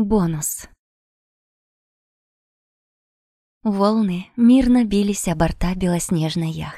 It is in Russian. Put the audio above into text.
Бонус. Волны мирно бились о борта белоснежной яхты.